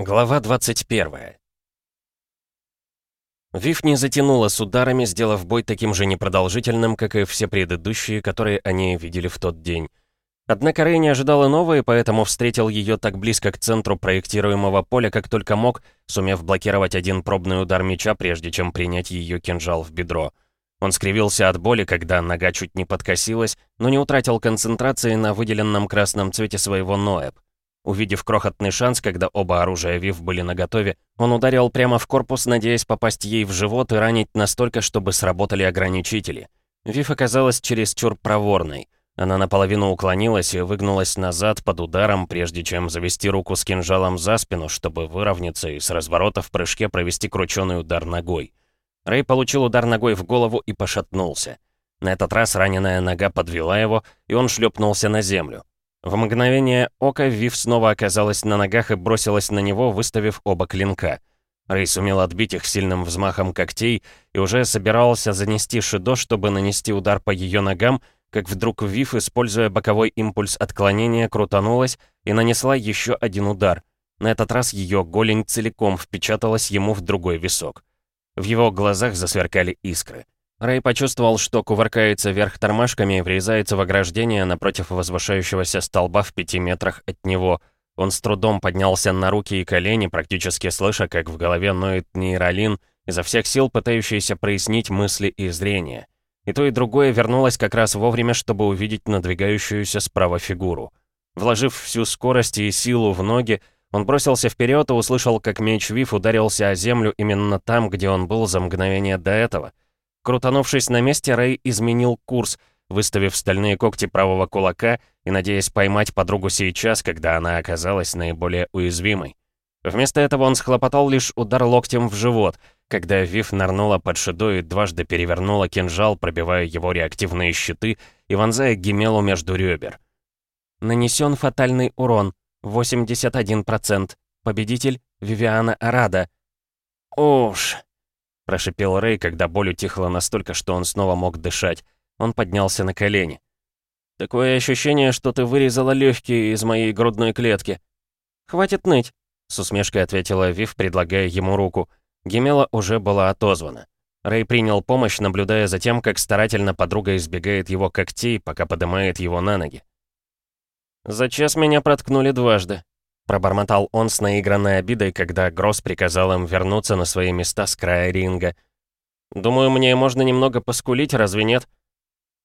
Глава 21 Вив не затянула с ударами, сделав бой таким же непродолжительным, как и все предыдущие, которые они видели в тот день. Однако Рэй не ожидала новой, поэтому встретил ее так близко к центру проектируемого поля, как только мог, сумев блокировать один пробный удар меча, прежде чем принять ее кинжал в бедро. Он скривился от боли, когда нога чуть не подкосилась, но не утратил концентрации на выделенном красном цвете своего Ноэб. Увидев крохотный шанс, когда оба оружия Вив были наготове, он ударил прямо в корпус, надеясь попасть ей в живот и ранить настолько, чтобы сработали ограничители. Вив оказалась чересчур проворной. Она наполовину уклонилась и выгнулась назад под ударом, прежде чем завести руку с кинжалом за спину, чтобы выровняться и с разворота в прыжке провести крученый удар ногой. Рэй получил удар ногой в голову и пошатнулся. На этот раз раненая нога подвела его, и он шлепнулся на землю. В мгновение ока Вив снова оказалась на ногах и бросилась на него, выставив оба клинка. Рэй сумел отбить их сильным взмахом когтей и уже собирался занести Шидо, чтобы нанести удар по ее ногам, как вдруг Вив, используя боковой импульс отклонения, крутанулась и нанесла еще один удар. На этот раз ее голень целиком впечаталась ему в другой висок. В его глазах засверкали искры. Рэй почувствовал, что кувыркается вверх тормашками и врезается в ограждение напротив возвышающегося столба в пяти метрах от него. Он с трудом поднялся на руки и колени, практически слыша, как в голове ноет нейролин, изо всех сил пытающийся прояснить мысли и зрение. И то, и другое вернулось как раз вовремя, чтобы увидеть надвигающуюся справа фигуру. Вложив всю скорость и силу в ноги, он бросился вперед и услышал, как меч Вив ударился о землю именно там, где он был за мгновение до этого — Крутанувшись на месте, Рэй изменил курс, выставив стальные когти правого кулака и надеясь поймать подругу сейчас, когда она оказалась наиболее уязвимой. Вместо этого он схлопотал лишь удар локтем в живот, когда Вив нырнула под шидо и дважды перевернула кинжал, пробивая его реактивные щиты и вонзая гемелу между ребер. Нанесен фатальный урон. 81%. Победитель Вивиана Арада. Уж. Прошипел Рэй, когда боль утихла настолько, что он снова мог дышать. Он поднялся на колени. «Такое ощущение, что ты вырезала легкие из моей грудной клетки». «Хватит ныть», — с усмешкой ответила Вив, предлагая ему руку. Гемела уже была отозвана. Рэй принял помощь, наблюдая за тем, как старательно подруга избегает его когтей, пока поднимает его на ноги. «За час меня проткнули дважды», Пробормотал он с наигранной обидой, когда Гросс приказал им вернуться на свои места с края ринга. «Думаю, мне можно немного поскулить, разве нет?»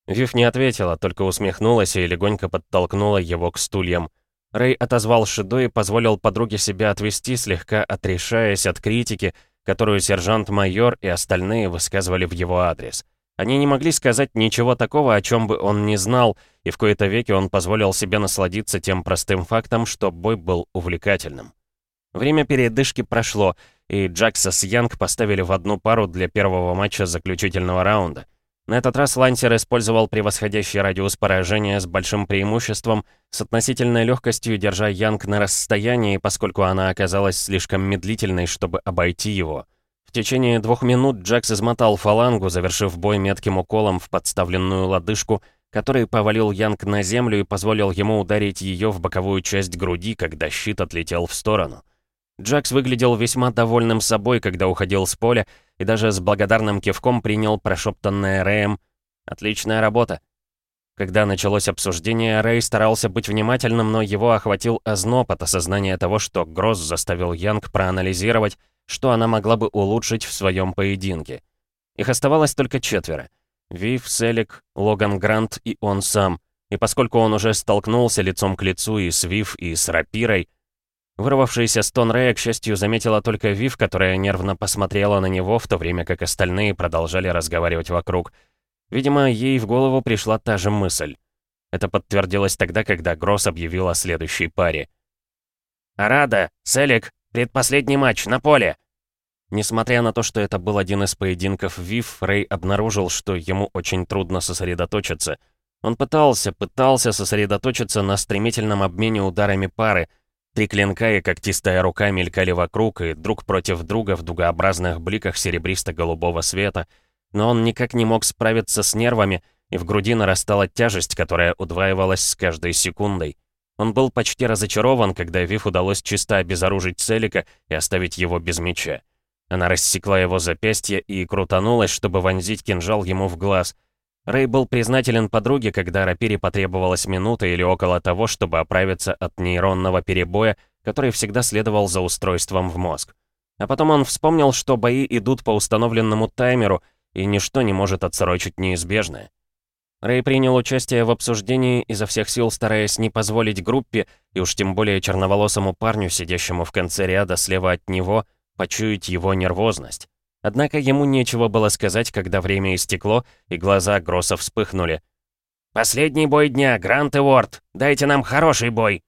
Вив не ответила, только усмехнулась и легонько подтолкнула его к стульям. Рэй отозвал Шидо и позволил подруге себя отвести, слегка отрешаясь от критики, которую сержант-майор и остальные высказывали в его адрес. Они не могли сказать ничего такого, о чем бы он не знал, и в кои-то веки он позволил себе насладиться тем простым фактом, что бой был увлекательным. Время передышки прошло, и Джакса с Янг поставили в одну пару для первого матча заключительного раунда. На этот раз Лансер использовал превосходящий радиус поражения с большим преимуществом, с относительной легкостью держа Янг на расстоянии, поскольку она оказалась слишком медлительной, чтобы обойти его. В течение двух минут Джакс измотал фалангу, завершив бой метким уколом в подставленную лодыжку, который повалил Янг на землю и позволил ему ударить ее в боковую часть груди, когда щит отлетел в сторону. Джакс выглядел весьма довольным собой, когда уходил с поля, и даже с благодарным кивком принял прошептанное Рэем «Отличная работа». Когда началось обсуждение, Рэй старался быть внимательным, но его охватил озноб от осознания того, что Гросс заставил Янг проанализировать, что она могла бы улучшить в своем поединке. Их оставалось только четверо. Вив, Селик, Логан Грант и он сам. И поскольку он уже столкнулся лицом к лицу и с Вив, и с Рапирой, Вырвавшийся стон Рэя, к счастью, заметила только Вив, которая нервно посмотрела на него, в то время как остальные продолжали разговаривать вокруг. Видимо, ей в голову пришла та же мысль. Это подтвердилось тогда, когда Гросс объявил о следующей паре. «Арада! Селик! Предпоследний матч, на поле!» Несмотря на то, что это был один из поединков Вив, Рэй обнаружил, что ему очень трудно сосредоточиться. Он пытался, пытался сосредоточиться на стремительном обмене ударами пары. Три клинка и когтистая рука мелькали вокруг и друг против друга в дугообразных бликах серебристо-голубого света. Но он никак не мог справиться с нервами, и в груди нарастала тяжесть, которая удваивалась с каждой секундой. Он был почти разочарован, когда Вив удалось чисто обезоружить Целика и оставить его без меча. Она рассекла его запястье и крутанулась, чтобы вонзить кинжал ему в глаз. Рэй был признателен подруге, когда Рапире потребовалась минута или около того, чтобы оправиться от нейронного перебоя, который всегда следовал за устройством в мозг. А потом он вспомнил, что бои идут по установленному таймеру, и ничто не может отсрочить неизбежное. Рэй принял участие в обсуждении, изо всех сил стараясь не позволить группе, и уж тем более черноволосому парню, сидящему в конце ряда слева от него, почуять его нервозность. Однако ему нечего было сказать, когда время истекло, и глаза Гросса вспыхнули. «Последний бой дня, Грант и Уорд! Дайте нам хороший бой!»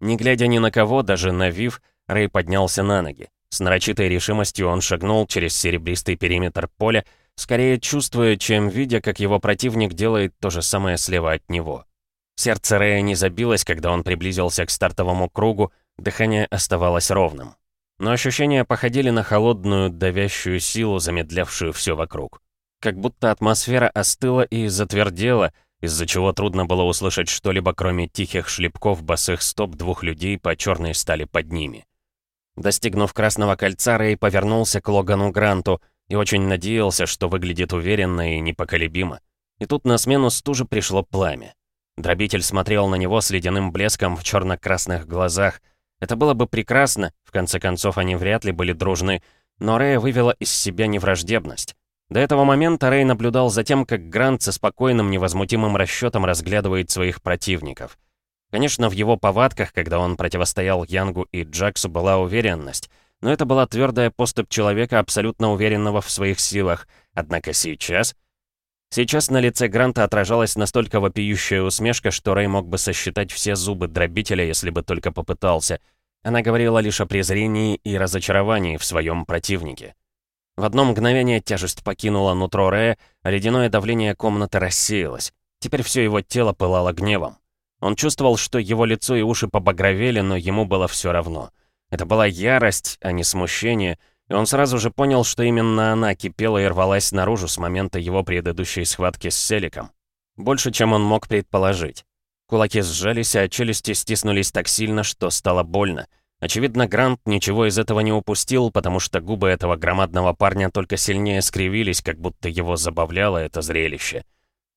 Не глядя ни на кого, даже на Вив, Рэй поднялся на ноги. С нарочитой решимостью он шагнул через серебристый периметр поля, скорее чувствуя, чем видя, как его противник делает то же самое слева от него. Сердце Рэя не забилось, когда он приблизился к стартовому кругу, дыхание оставалось ровным. Но ощущения походили на холодную, давящую силу, замедлявшую все вокруг. Как будто атмосфера остыла и затвердела, из-за чего трудно было услышать что-либо, кроме тихих шлепков босых стоп двух людей по черной стали под ними. Достигнув Красного Кольца, Рэй повернулся к Логану Гранту и очень надеялся, что выглядит уверенно и непоколебимо. И тут на смену стуже пришло пламя. Дробитель смотрел на него с ледяным блеском в черно-красных глазах — это было бы прекрасно, в конце концов они вряд ли были дружны, но Рэя вывела из себя невраждебность. До этого момента Рэй наблюдал за тем, как Грант со спокойным, невозмутимым расчетом разглядывает своих противников. Конечно, в его повадках, когда он противостоял Янгу и Джаксу, была уверенность, но это была твердая поступь человека, абсолютно уверенного в своих силах. Однако сейчас... Сейчас на лице Гранта отражалась настолько вопиющая усмешка, что Рэй мог бы сосчитать все зубы дробителя, если бы только попытался. Она говорила лишь о презрении и разочаровании в своем противнике. В одно мгновение тяжесть покинула нутро Рэя, а ледяное давление комнаты рассеялось. Теперь все его тело пылало гневом. Он чувствовал, что его лицо и уши побагровели, но ему было все равно. Это была ярость, а не смущение — и он сразу же понял, что именно она кипела и рвалась наружу с момента его предыдущей схватки с Селиком. Больше, чем он мог предположить. Кулаки сжались, а челюсти стиснулись так сильно, что стало больно. Очевидно, Грант ничего из этого не упустил, потому что губы этого громадного парня только сильнее скривились, как будто его забавляло это зрелище.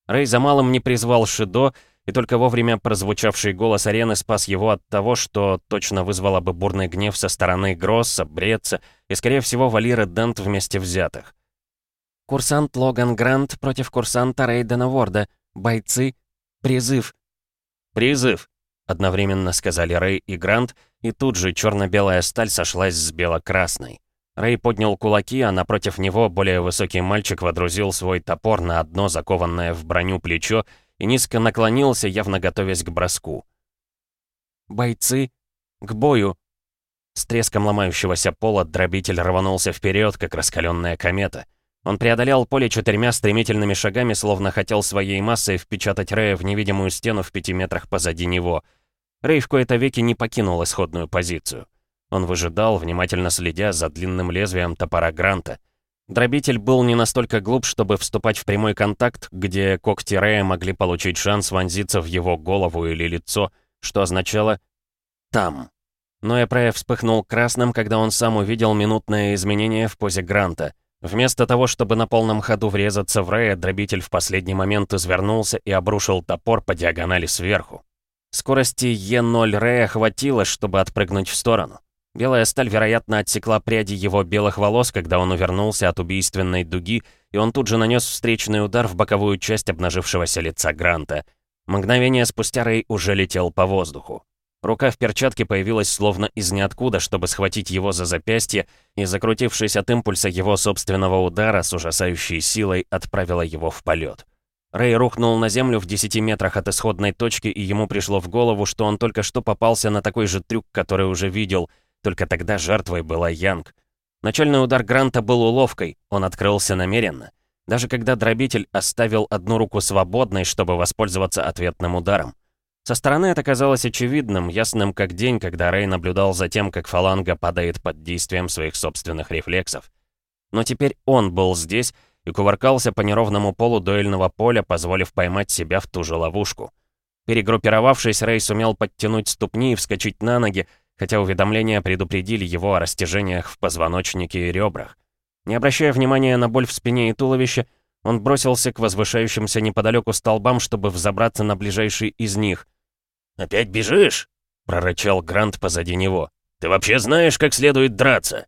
Рэй за малым не призвал Шидо, и только вовремя прозвучавший голос арены спас его от того, что точно вызвало бы бурный гнев со стороны Гросса, Бреца и, скорее всего, Валиры Дент вместе взятых. «Курсант Логан Грант против курсанта Рейдена Ворда. Бойцы. Призыв». «Призыв», — одновременно сказали Рэй и Грант, и тут же черно-белая сталь сошлась с бело-красной. Рэй поднял кулаки, а напротив него более высокий мальчик водрузил свой топор на одно закованное в броню плечо и низко наклонился, явно готовясь к броску. «Бойцы, к бою!» С треском ломающегося пола дробитель рванулся вперед, как раскаленная комета. Он преодолел поле четырьмя стремительными шагами, словно хотел своей массой впечатать Рэя в невидимую стену в пяти метрах позади него. Рэй в кои-то веки не покинул исходную позицию. Он выжидал, внимательно следя за длинным лезвием топора Гранта — Дробитель был не настолько глуп, чтобы вступать в прямой контакт, где когти Рэя могли получить шанс вонзиться в его голову или лицо, что означало «там». Но Эпрея вспыхнул красным, когда он сам увидел минутное изменение в позе Гранта. Вместо того, чтобы на полном ходу врезаться в Рэя, дробитель в последний момент извернулся и обрушил топор по диагонали сверху. Скорости Е0 Рэя хватило, чтобы отпрыгнуть в сторону. Белая сталь, вероятно, отсекла пряди его белых волос, когда он увернулся от убийственной дуги, и он тут же нанес встречный удар в боковую часть обнажившегося лица Гранта. Мгновение спустя Рэй уже летел по воздуху. Рука в перчатке появилась словно из ниоткуда, чтобы схватить его за запястье, и, закрутившись от импульса его собственного удара, с ужасающей силой отправила его в полет. Рэй рухнул на землю в 10 метрах от исходной точки, и ему пришло в голову, что он только что попался на такой же трюк, который уже видел — только тогда жертвой была Янг. Начальный удар Гранта был уловкой, он открылся намеренно. Даже когда дробитель оставил одну руку свободной, чтобы воспользоваться ответным ударом. Со стороны это казалось очевидным, ясным как день, когда Рэй наблюдал за тем, как фаланга падает под действием своих собственных рефлексов. Но теперь он был здесь и кувыркался по неровному полу дуэльного поля, позволив поймать себя в ту же ловушку. Перегруппировавшись, Рэй сумел подтянуть ступни и вскочить на ноги, хотя уведомления предупредили его о растяжениях в позвоночнике и ребрах. Не обращая внимания на боль в спине и туловище, он бросился к возвышающимся неподалеку столбам, чтобы взобраться на ближайший из них. «Опять бежишь?» — прорычал Грант позади него. «Ты вообще знаешь, как следует драться?»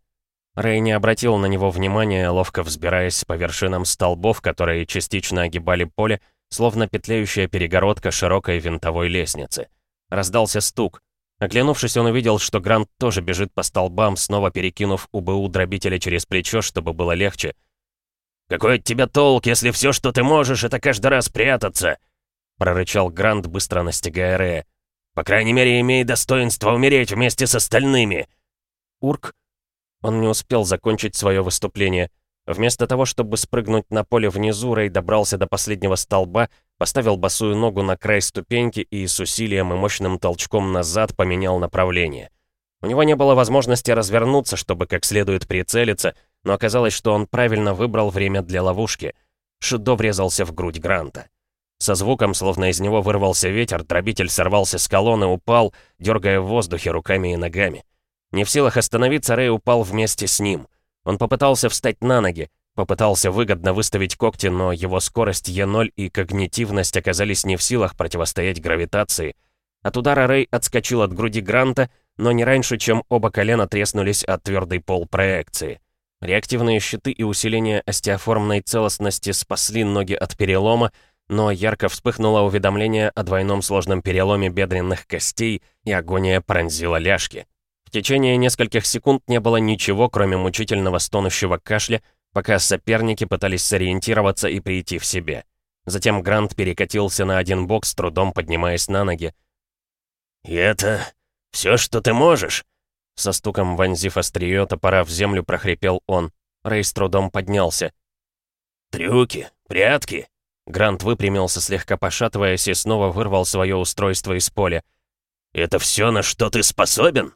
Рэй не обратил на него внимания, ловко взбираясь по вершинам столбов, которые частично огибали поле, словно петляющая перегородка широкой винтовой лестницы. Раздался стук. Оглянувшись, он увидел, что Грант тоже бежит по столбам, снова перекинув УБУ дробителя через плечо, чтобы было легче. «Какой от тебя толк, если все, что ты можешь, это каждый раз прятаться?» прорычал Грант, быстро настигая Рея. «По крайней мере, имей достоинство умереть вместе с остальными!» «Урк?» Он не успел закончить свое выступление. Вместо того, чтобы спрыгнуть на поле внизу, Рэй добрался до последнего столба, поставил босую ногу на край ступеньки и с усилием и мощным толчком назад поменял направление. У него не было возможности развернуться, чтобы как следует прицелиться, но оказалось, что он правильно выбрал время для ловушки. Шидо врезался в грудь Гранта. Со звуком, словно из него вырвался ветер, дробитель сорвался с колонны, упал, дергая в воздухе руками и ногами. Не в силах остановиться, Рэй упал вместе с ним. Он попытался встать на ноги, попытался выгодно выставить когти, но его скорость Е0 и когнитивность оказались не в силах противостоять гравитации. От удара Рэй отскочил от груди Гранта, но не раньше, чем оба колена треснулись от твердый пол проекции. Реактивные щиты и усиление остеоформной целостности спасли ноги от перелома, но ярко вспыхнуло уведомление о двойном сложном переломе бедренных костей, и агония пронзила ляжки. В течение нескольких секунд не было ничего, кроме мучительного стонущего кашля, пока соперники пытались сориентироваться и прийти в себе. Затем Грант перекатился на один бок, с трудом поднимаясь на ноги. «И это все, что ты можешь?» Со стуком вонзив острие топора в землю, прохрипел он. Рэй с трудом поднялся. «Трюки, прятки». Грант выпрямился, слегка пошатываясь, и снова вырвал свое устройство из поля. «Это все, на что ты способен?»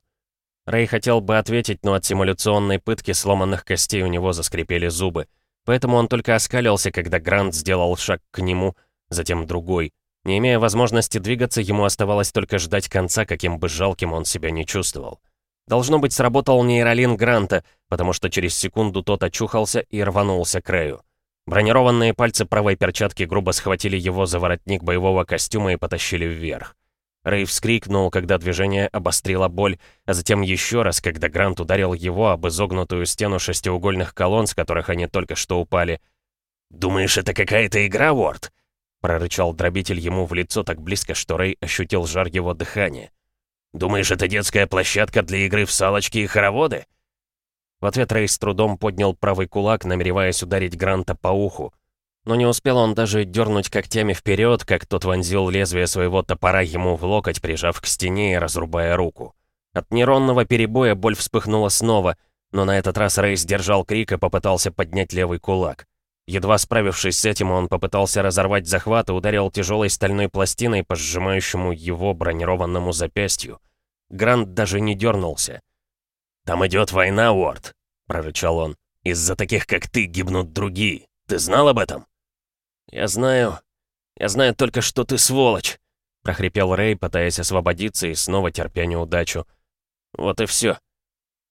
Рэй хотел бы ответить, но от симуляционной пытки сломанных костей у него заскрипели зубы. Поэтому он только оскалился, когда Грант сделал шаг к нему, затем другой. Не имея возможности двигаться, ему оставалось только ждать конца, каким бы жалким он себя не чувствовал. Должно быть, сработал нейролин Гранта, потому что через секунду тот очухался и рванулся к Рэю. Бронированные пальцы правой перчатки грубо схватили его за воротник боевого костюма и потащили вверх. Рэй вскрикнул, когда движение обострило боль, а затем еще раз, когда Грант ударил его об изогнутую стену шестиугольных колонн, с которых они только что упали. «Думаешь, это какая-то игра, Уорд?» прорычал дробитель ему в лицо так близко, что Рэй ощутил жар его дыхания. Думаешь, это детская площадка для игры в салочки и хороводы?» В ответ Рэй с трудом поднял правый кулак, намереваясь ударить Гранта по уху. Но не успел он даже дернуть когтями вперед, как тот вонзил лезвие своего топора ему в локоть, прижав к стене и разрубая руку. От нейронного перебоя боль вспыхнула снова, но на этот раз Рэй сдержал крик и попытался поднять левый кулак. Едва справившись с этим, он попытался разорвать захват и ударил тяжелой стальной пластиной по сжимающему его бронированному запястью. Грант даже не дернулся. «Там идет война, Уорд», — прорычал он. «Из-за таких, как ты, гибнут другие. Ты знал об этом?» «Я знаю. Я знаю только, что ты сволочь», — прохрипел Рэй, пытаясь освободиться и снова терпя неудачу. «Вот и все».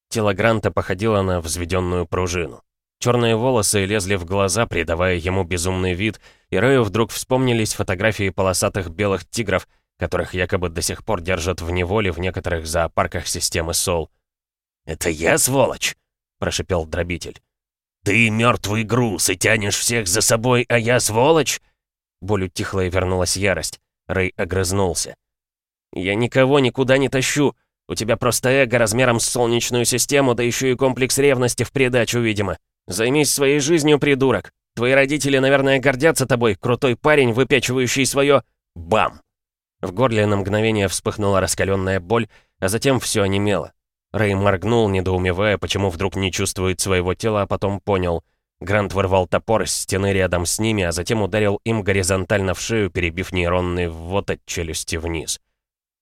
Тело Гранта походило на взведенную пружину. Черные волосы лезли в глаза, придавая ему безумный вид, и Рэю вдруг вспомнились фотографии полосатых белых тигров, которых якобы до сих пор держат в неволе в некоторых зоопарках системы СОЛ. «Это я, сволочь?» — прошипел дробитель. «Ты мертвый груз и тянешь всех за собой, а я сволочь?» Боль утихла и вернулась ярость. Рэй огрызнулся. «Я никого никуда не тащу. У тебя просто эго размером с солнечную систему, да еще и комплекс ревности в придачу, видимо. Займись своей жизнью, придурок. Твои родители, наверное, гордятся тобой, крутой парень, выпячивающий свое... Бам!» В горле на мгновение вспыхнула раскаленная боль, а затем все онемело. Рэй моргнул, недоумевая, почему вдруг не чувствует своего тела, а потом понял. Грант вырвал топор из стены рядом с ними, а затем ударил им горизонтально в шею, перебив нейронный ввод от челюсти вниз.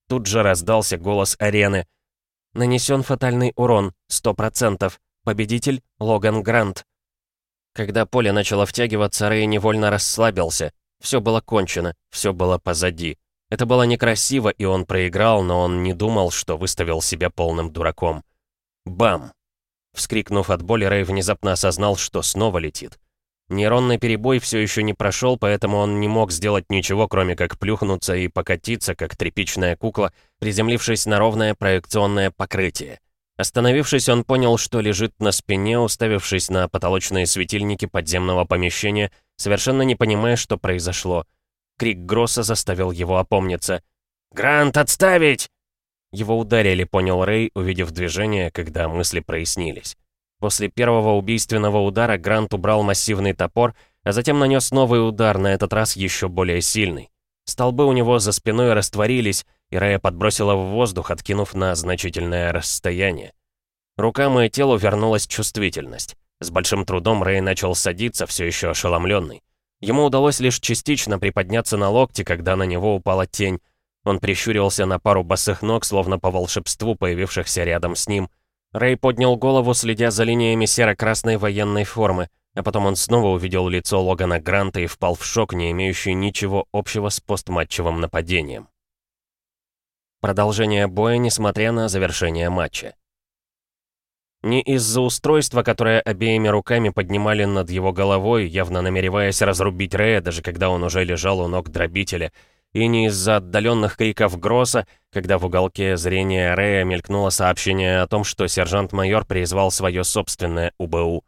Тут же раздался голос арены. «Нанесен фатальный урон, сто процентов. Победитель — Логан Грант». Когда поле начало втягиваться, Рэй невольно расслабился. Все было кончено, все было позади. Это было некрасиво, и он проиграл, но он не думал, что выставил себя полным дураком. Бам! Вскрикнув от боли, Рэй внезапно осознал, что снова летит. Нейронный перебой все еще не прошел, поэтому он не мог сделать ничего, кроме как плюхнуться и покатиться, как тряпичная кукла, приземлившись на ровное проекционное покрытие. Остановившись, он понял, что лежит на спине, уставившись на потолочные светильники подземного помещения, совершенно не понимая, что произошло. Крик Гросса заставил его опомниться. «Грант, отставить!» Его ударили, понял Рэй, увидев движение, когда мысли прояснились. После первого убийственного удара Грант убрал массивный топор, а затем нанес новый удар, на этот раз еще более сильный. Столбы у него за спиной растворились, и Рэя подбросила в воздух, откинув на значительное расстояние. Рукам и телу вернулась чувствительность. С большим трудом Рэй начал садиться, все еще ошеломленный. Ему удалось лишь частично приподняться на локте, когда на него упала тень. Он прищурился на пару босых ног, словно по волшебству, появившихся рядом с ним. Рэй поднял голову, следя за линиями серо-красной военной формы, а потом он снова увидел лицо Логана Гранта и впал в шок, не имеющий ничего общего с постматчевым нападением. Продолжение боя, несмотря на завершение матча. Не из-за устройства, которое обеими руками поднимали над его головой, явно намереваясь разрубить Рэя, даже когда он уже лежал у ног дробителя, и не из-за отдаленных криков Гросса, когда в уголке зрения Рэя мелькнуло сообщение о том, что сержант-майор призвал свое собственное УБУ.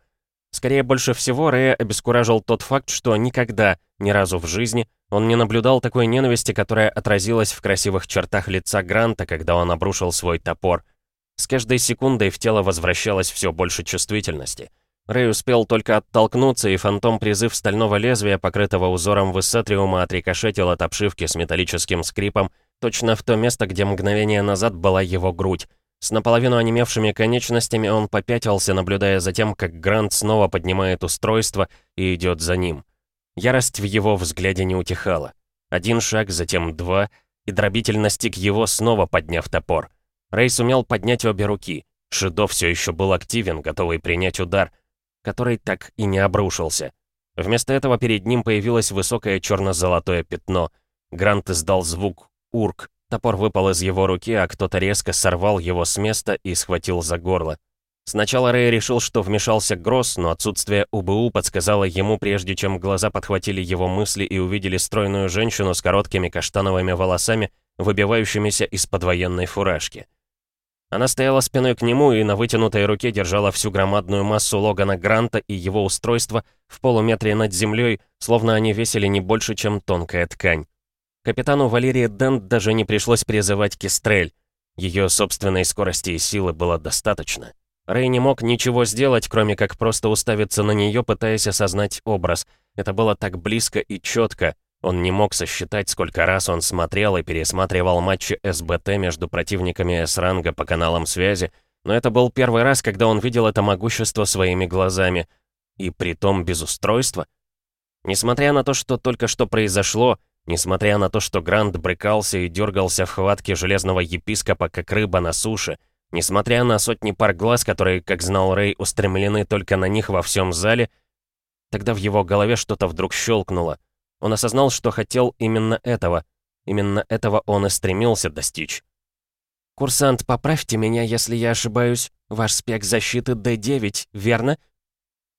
Скорее, больше всего Рэя обескуражил тот факт, что никогда, ни разу в жизни, он не наблюдал такой ненависти, которая отразилась в красивых чертах лица Гранта, когда он обрушил свой топор. С каждой секундой в тело возвращалось все больше чувствительности. Рэй успел только оттолкнуться, и фантом-призыв стального лезвия, покрытого узором высетриума, отрикошетил от обшивки с металлическим скрипом, точно в то место, где мгновение назад была его грудь. С наполовину онемевшими конечностями он попятился, наблюдая за тем, как Грант снова поднимает устройство и идет за ним. Ярость в его взгляде не утихала. Один шаг, затем два, и дробитель настиг его, снова подняв топор. Рэй сумел поднять обе руки. Шидо все еще был активен, готовый принять удар, который так и не обрушился. Вместо этого перед ним появилось высокое черно-золотое пятно. Грант издал звук «Урк». Топор выпал из его руки, а кто-то резко сорвал его с места и схватил за горло. Сначала Рэй решил, что вмешался Гросс, но отсутствие УБУ подсказало ему, прежде чем глаза подхватили его мысли и увидели стройную женщину с короткими каштановыми волосами, выбивающимися из-под военной фуражки. Она стояла спиной к нему и на вытянутой руке держала всю громадную массу Логана Гранта и его устройства в полуметре над землей, словно они весили не больше, чем тонкая ткань. Капитану Валерии Дент даже не пришлось призывать Кистрель. Ее собственной скорости и силы было достаточно. Рэй не мог ничего сделать, кроме как просто уставиться на нее, пытаясь осознать образ. Это было так близко и четко. Он не мог сосчитать, сколько раз он смотрел и пересматривал матчи СБТ между противниками С-ранга по каналам связи, но это был первый раз, когда он видел это могущество своими глазами. И притом без устройства. Несмотря на то, что только что произошло, несмотря на то, что Грант брыкался и дергался в хватке железного епископа, как рыба на суше, Несмотря на сотни пар глаз, которые, как знал Рэй, устремлены только на них во всем зале, тогда в его голове что-то вдруг щелкнуло. Он осознал, что хотел именно этого. Именно этого он и стремился достичь. «Курсант, поправьте меня, если я ошибаюсь. Ваш спек защиты D9, верно?»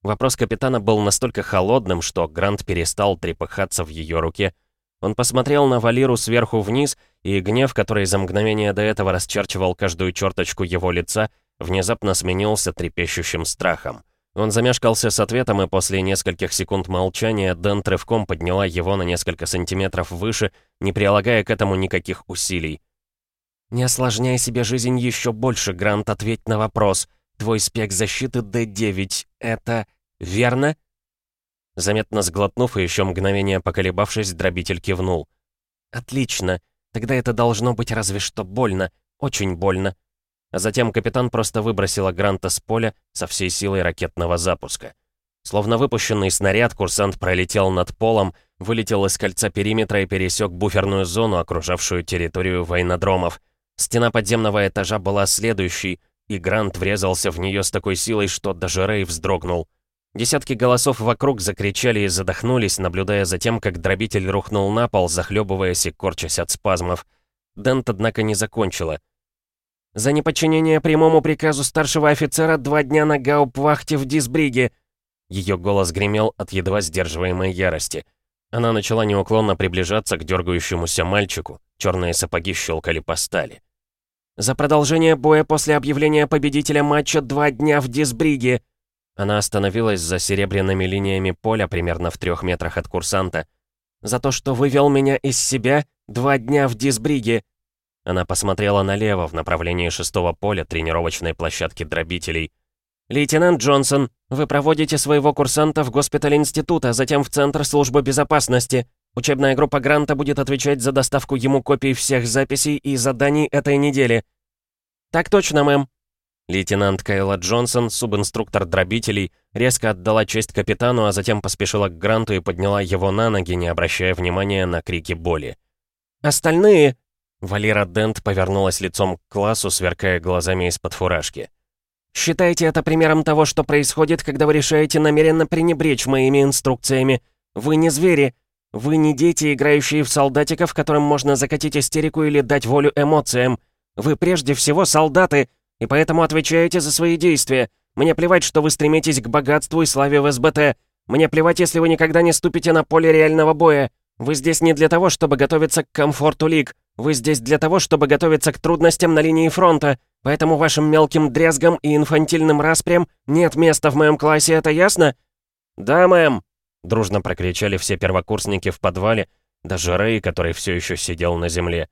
Вопрос капитана был настолько холодным, что Грант перестал трепыхаться в ее руке, он посмотрел на Валиру сверху вниз, и гнев, который за мгновение до этого расчерчивал каждую черточку его лица, внезапно сменился трепещущим страхом. Он замешкался с ответом, и после нескольких секунд молчания Дэн рывком подняла его на несколько сантиметров выше, не прилагая к этому никаких усилий. «Не осложняй себе жизнь еще больше, Грант, ответь на вопрос. Твой спек защиты D9 — это верно?» Заметно сглотнув и еще мгновение поколебавшись, дробитель кивнул. «Отлично. Тогда это должно быть разве что больно. Очень больно». А затем капитан просто выбросила Гранта с поля со всей силой ракетного запуска. Словно выпущенный снаряд, курсант пролетел над полом, вылетел из кольца периметра и пересек буферную зону, окружавшую территорию войнодромов. Стена подземного этажа была следующей, и Грант врезался в нее с такой силой, что даже Рэй вздрогнул. Десятки голосов вокруг закричали и задохнулись, наблюдая за тем, как дробитель рухнул на пол, захлебываясь и корчась от спазмов. Дент, однако, не закончила. «За неподчинение прямому приказу старшего офицера два дня на гауптвахте в Дисбриге!» Ее голос гремел от едва сдерживаемой ярости. Она начала неуклонно приближаться к дергающемуся мальчику. Черные сапоги щелкали по стали. «За продолжение боя после объявления победителя матча два дня в Дисбриге!» Она остановилась за серебряными линиями поля примерно в трех метрах от курсанта. «За то, что вывел меня из себя два дня в Дисбриге!» Она посмотрела налево, в направлении шестого поля тренировочной площадки дробителей. «Лейтенант Джонсон, вы проводите своего курсанта в госпиталь института, затем в Центр службы безопасности. Учебная группа Гранта будет отвечать за доставку ему копий всех записей и заданий этой недели». «Так точно, мэм», Лейтенант Кайла Джонсон, субинструктор дробителей, резко отдала честь капитану, а затем поспешила к Гранту и подняла его на ноги, не обращая внимания на крики боли. «Остальные...» Валера Дент повернулась лицом к классу, сверкая глазами из-под фуражки. «Считайте это примером того, что происходит, когда вы решаете намеренно пренебречь моими инструкциями. Вы не звери. Вы не дети, играющие в солдатиков, которым можно закатить истерику или дать волю эмоциям. Вы прежде всего солдаты, и поэтому отвечаете за свои действия. Мне плевать, что вы стремитесь к богатству и славе в СБТ. Мне плевать, если вы никогда не ступите на поле реального боя. Вы здесь не для того, чтобы готовиться к комфорту лиг. Вы здесь для того, чтобы готовиться к трудностям на линии фронта. Поэтому вашим мелким дрязгам и инфантильным распрям нет места в моем классе, это ясно?» «Да, мэм!» — дружно прокричали все первокурсники в подвале, даже Рэй, который все еще сидел на земле.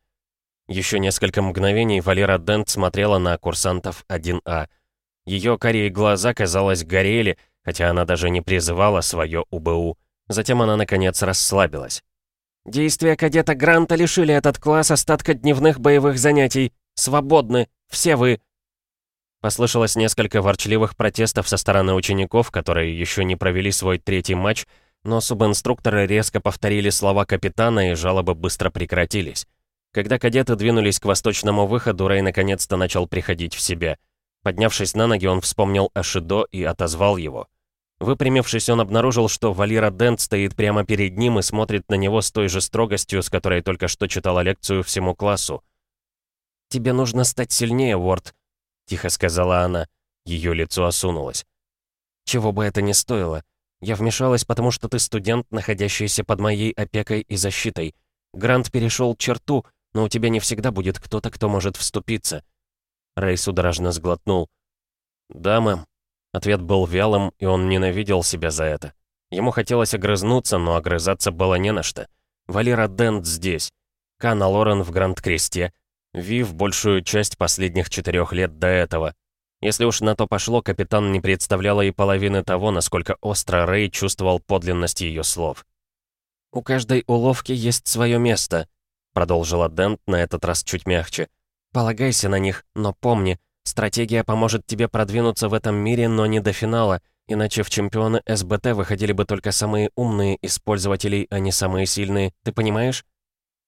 Еще несколько мгновений Валера Дент смотрела на курсантов 1А. Ее карие глаза, казалось, горели, хотя она даже не призывала свое УБУ. Затем она, наконец, расслабилась. «Действия кадета Гранта лишили этот класс остатка дневных боевых занятий. Свободны. Все вы». Послышалось несколько ворчливых протестов со стороны учеников, которые еще не провели свой третий матч, но субинструкторы резко повторили слова капитана, и жалобы быстро прекратились. Когда кадеты двинулись к восточному выходу, Рэй наконец-то начал приходить в себя. Поднявшись на ноги, он вспомнил о Шидо и отозвал его. Выпрямившись, он обнаружил, что Валира Дент стоит прямо перед ним и смотрит на него с той же строгостью, с которой только что читала лекцию всему классу. «Тебе нужно стать сильнее, Уорд», — тихо сказала она. Ее лицо осунулось. «Чего бы это ни стоило. Я вмешалась, потому что ты студент, находящийся под моей опекой и защитой. Грант перешел черту, но у тебя не всегда будет кто-то, кто может вступиться». Рэй судорожно сглотнул. «Да, мэм». Ответ был вялым, и он ненавидел себя за это. Ему хотелось огрызнуться, но огрызаться было не на что. Валера Дент здесь. Кана Лорен в Гранд-Кресте. Вив большую часть последних четырех лет до этого. Если уж на то пошло, капитан не представляла и половины того, насколько остро Рэй чувствовал подлинность ее слов. «У каждой уловки есть свое место», продолжила Дент на этот раз чуть мягче. «Полагайся на них, но помни, стратегия поможет тебе продвинуться в этом мире, но не до финала, иначе в чемпионы СБТ выходили бы только самые умные из пользователей, а не самые сильные, ты понимаешь?»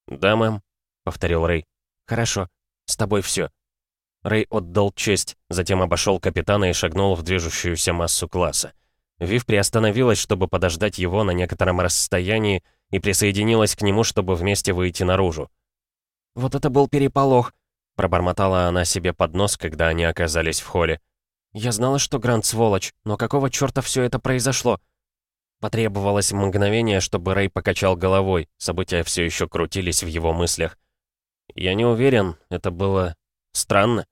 «Да, мэм», — повторил Рэй. «Хорошо, с тобой все. Рэй отдал честь, затем обошел капитана и шагнул в движущуюся массу класса. Вив приостановилась, чтобы подождать его на некотором расстоянии, и присоединилась к нему, чтобы вместе выйти наружу. «Вот это был переполох», — пробормотала она себе под нос, когда они оказались в холле. «Я знала, что Грант сволочь, но какого чёрта всё это произошло?» Потребовалось мгновение, чтобы Рэй покачал головой, события все еще крутились в его мыслях. «Я не уверен, это было... странно».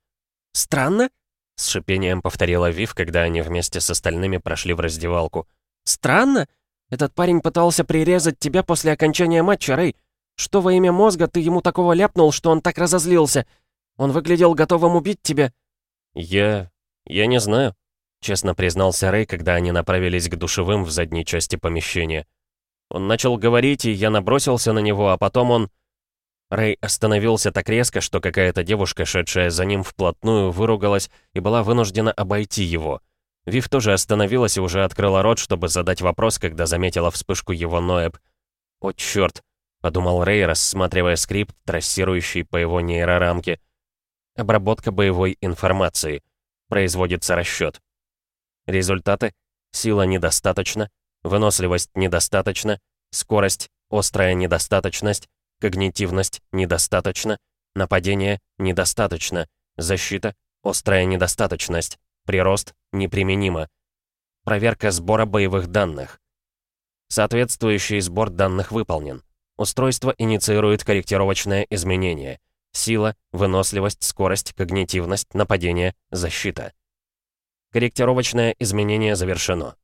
«Странно?» — с шипением повторила Вив, когда они вместе с остальными прошли в раздевалку. «Странно? Этот парень пытался прирезать тебя после окончания матча, Рэй. Что во имя мозга ты ему такого ляпнул, что он так разозлился? Он выглядел готовым убить тебя». «Я... я не знаю», — честно признался Рэй, когда они направились к душевым в задней части помещения. Он начал говорить, и я набросился на него, а потом он... Рэй остановился так резко, что какая-то девушка, шедшая за ним вплотную, выругалась и была вынуждена обойти его — Вив тоже остановилась и уже открыла рот, чтобы задать вопрос, когда заметила вспышку его Ноэб. «О, чёрт!» — подумал Рэй, рассматривая скрипт, трассирующий по его нейрорамке. Обработка боевой информации. Производится расчёт. Результаты. сила недостаточно, выносливость недостаточно, скорость, острая недостаточность, когнитивность недостаточно, нападение недостаточно, защита, острая недостаточность, прирост неприменимо. Проверка сбора боевых данных. Соответствующий сбор данных выполнен. Устройство инициирует корректировочное изменение. Сила, выносливость, скорость, когнитивность, нападение, защита. Корректировочное изменение завершено.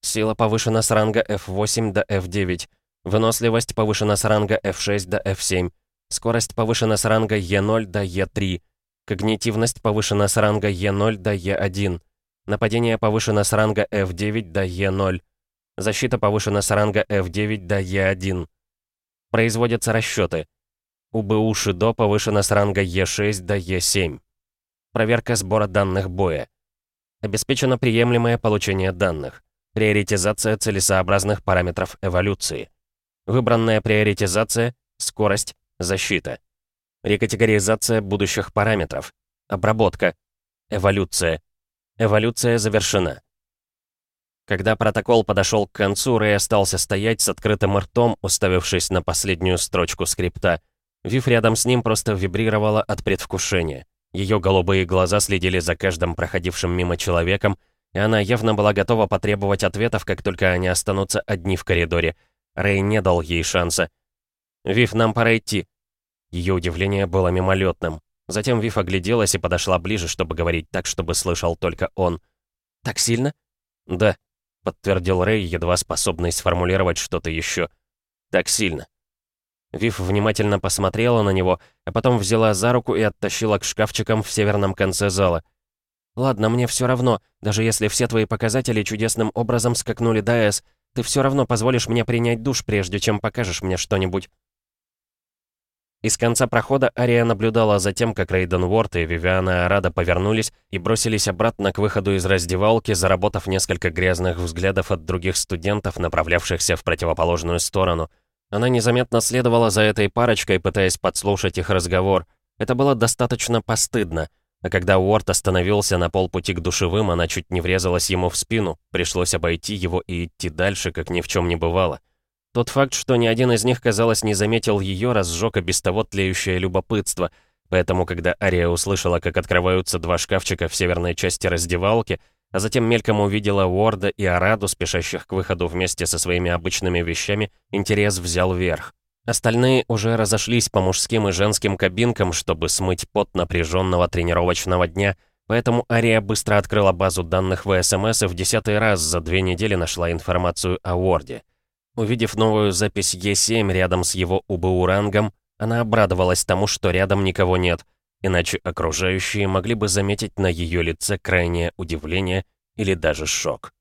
Сила повышена с ранга F8 до F9. Выносливость повышена с ранга F6 до F7. Скорость повышена с ранга E0 до E3. Когнитивность повышена с ранга E0 до E1. Нападение повышено с ранга F9 до E0. Защита повышена с ранга F9 до E1. Производятся расчеты. УБУ Шидо повышена с ранга Е6 до Е7. Проверка сбора данных боя. Обеспечено приемлемое получение данных. Приоритизация целесообразных параметров эволюции. Выбранная приоритизация — скорость, защита. Рекатегоризация будущих параметров. Обработка. Эволюция. Эволюция завершена. Когда протокол подошел к концу, Рэй остался стоять с открытым ртом, уставившись на последнюю строчку скрипта. Вив рядом с ним просто вибрировала от предвкушения. Ее голубые глаза следили за каждым проходившим мимо человеком, и она явно была готова потребовать ответов, как только они останутся одни в коридоре. Рэй не дал ей шанса. «Вив, нам пора идти». Ее удивление было мимолетным. Затем Вив огляделась и подошла ближе, чтобы говорить так, чтобы слышал только он. «Так сильно?» «Да», — подтвердил Рэй, едва способный сформулировать что-то еще. «Так сильно». Вив внимательно посмотрела на него, а потом взяла за руку и оттащила к шкафчикам в северном конце зала. «Ладно, мне все равно, даже если все твои показатели чудесным образом скакнули до С, ты все равно позволишь мне принять душ, прежде чем покажешь мне что-нибудь». Из конца прохода Ария наблюдала за тем, как Рейден Уорд и Вивиана Арада повернулись и бросились обратно к выходу из раздевалки, заработав несколько грязных взглядов от других студентов, направлявшихся в противоположную сторону. Она незаметно следовала за этой парочкой, пытаясь подслушать их разговор. Это было достаточно постыдно. А когда Уорд остановился на полпути к душевым, она чуть не врезалась ему в спину. Пришлось обойти его и идти дальше, как ни в чем не бывало. Тот факт, что ни один из них, казалось, не заметил ее, разжег и без того тлеющее любопытство. Поэтому, когда Ария услышала, как открываются два шкафчика в северной части раздевалки, а затем мельком увидела Уорда и Араду, спешащих к выходу вместе со своими обычными вещами, интерес взял верх. Остальные уже разошлись по мужским и женским кабинкам, чтобы смыть пот напряженного тренировочного дня, поэтому Ария быстро открыла базу данных в СМС и в десятый раз за две недели нашла информацию о Уорде. Увидев новую запись Е7 рядом с его УБУ-рангом, она обрадовалась тому, что рядом никого нет, иначе окружающие могли бы заметить на ее лице крайнее удивление или даже шок.